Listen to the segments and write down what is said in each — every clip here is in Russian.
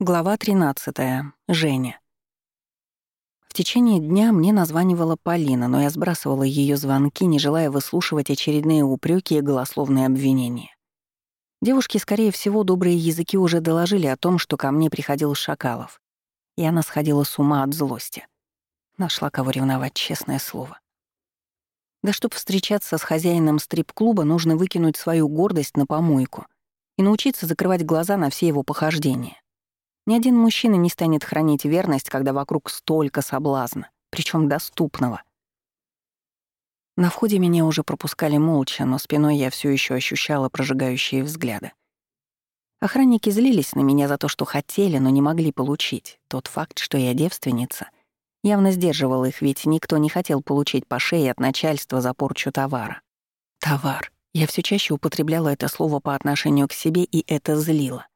Глава 13. Женя. В течение дня мне названивала Полина, но я сбрасывала ее звонки, не желая выслушивать очередные упреки и голословные обвинения. Девушки, скорее всего, добрые языки уже доложили о том, что ко мне приходил Шакалов, и она сходила с ума от злости. Нашла кого ревновать, честное слово. Да чтоб встречаться с хозяином стрип-клуба, нужно выкинуть свою гордость на помойку и научиться закрывать глаза на все его похождения. Ни один мужчина не станет хранить верность, когда вокруг столько соблазна, причем доступного. На входе меня уже пропускали молча, но спиной я все еще ощущала прожигающие взгляды. Охранники злились на меня за то, что хотели, но не могли получить. Тот факт, что я девственница, явно сдерживал их, ведь никто не хотел получить по шее от начальства за порчу товара. Товар. Я все чаще употребляла это слово по отношению к себе, и это злило.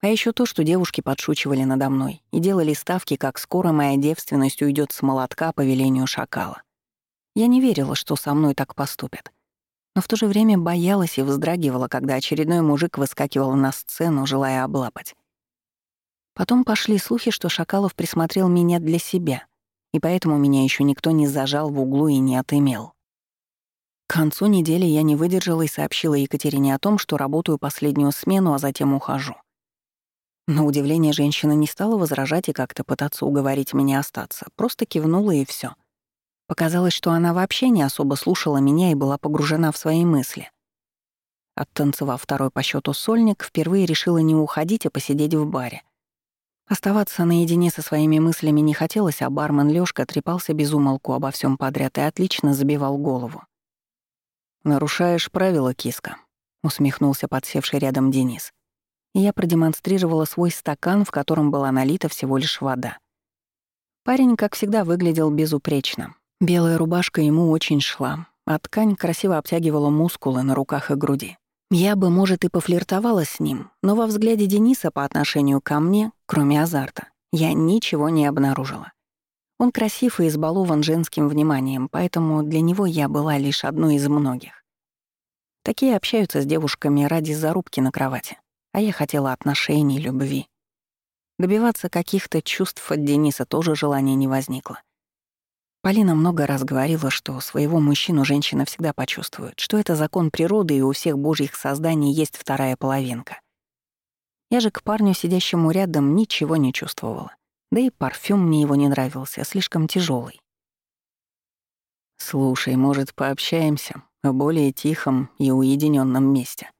А еще то, что девушки подшучивали надо мной и делали ставки, как скоро моя девственность уйдет с молотка по велению шакала. Я не верила, что со мной так поступят. Но в то же время боялась и вздрагивала, когда очередной мужик выскакивал на сцену, желая облапать. Потом пошли слухи, что Шакалов присмотрел меня для себя, и поэтому меня еще никто не зажал в углу и не отымел. К концу недели я не выдержала и сообщила Екатерине о том, что работаю последнюю смену, а затем ухожу. На удивление женщина не стала возражать и как-то пытаться уговорить меня остаться, просто кивнула и все. Показалось, что она вообще не особо слушала меня и была погружена в свои мысли. Оттанцевав второй по счету сольник, впервые решила не уходить, а посидеть в баре. Оставаться наедине со своими мыслями не хотелось, а бармен Лёшка трепался без умолку обо всем подряд и отлично забивал голову. «Нарушаешь правила, киска», — усмехнулся подсевший рядом Денис я продемонстрировала свой стакан, в котором была налита всего лишь вода. Парень, как всегда, выглядел безупречно. Белая рубашка ему очень шла, а ткань красиво обтягивала мускулы на руках и груди. Я бы, может, и пофлиртовала с ним, но во взгляде Дениса по отношению ко мне, кроме азарта, я ничего не обнаружила. Он красив и избалован женским вниманием, поэтому для него я была лишь одной из многих. Такие общаются с девушками ради зарубки на кровати а я хотела отношений, любви. Добиваться каких-то чувств от Дениса тоже желания не возникло. Полина много раз говорила, что своего мужчину женщина всегда почувствует, что это закон природы и у всех божьих созданий есть вторая половинка. Я же к парню, сидящему рядом, ничего не чувствовала. Да и парфюм мне его не нравился, слишком тяжелый. «Слушай, может, пообщаемся о более тихом и уединенном месте?»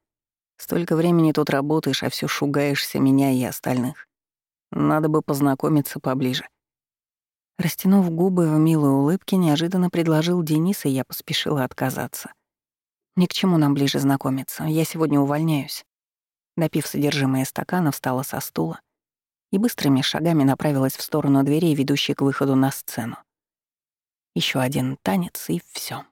Столько времени тут работаешь, а все шугаешься меня и остальных. Надо бы познакомиться поближе. Растянув губы в милой улыбке, неожиданно предложил Денис, и я поспешила отказаться. Ни к чему нам ближе знакомиться, я сегодня увольняюсь. Допив содержимое стакана, встала со стула и быстрыми шагами направилась в сторону дверей, ведущей к выходу на сцену. Еще один танец, и все.